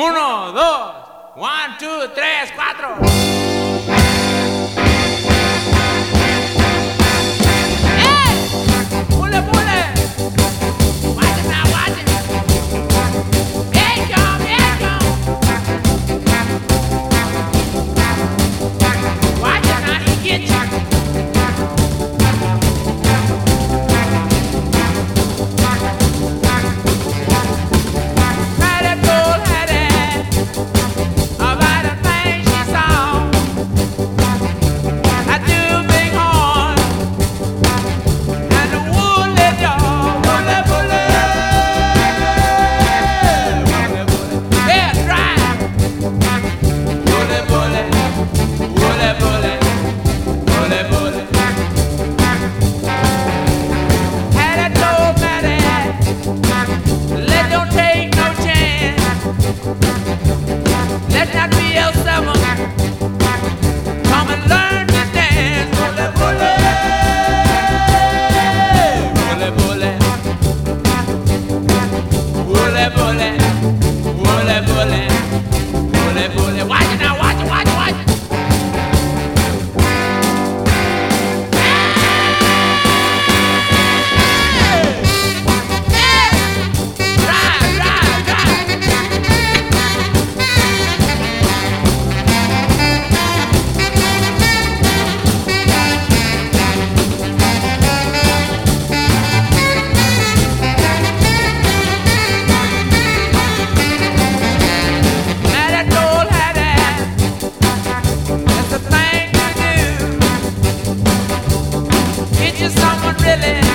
Uno, dos, one, two, tres, cuatro. Ángeles.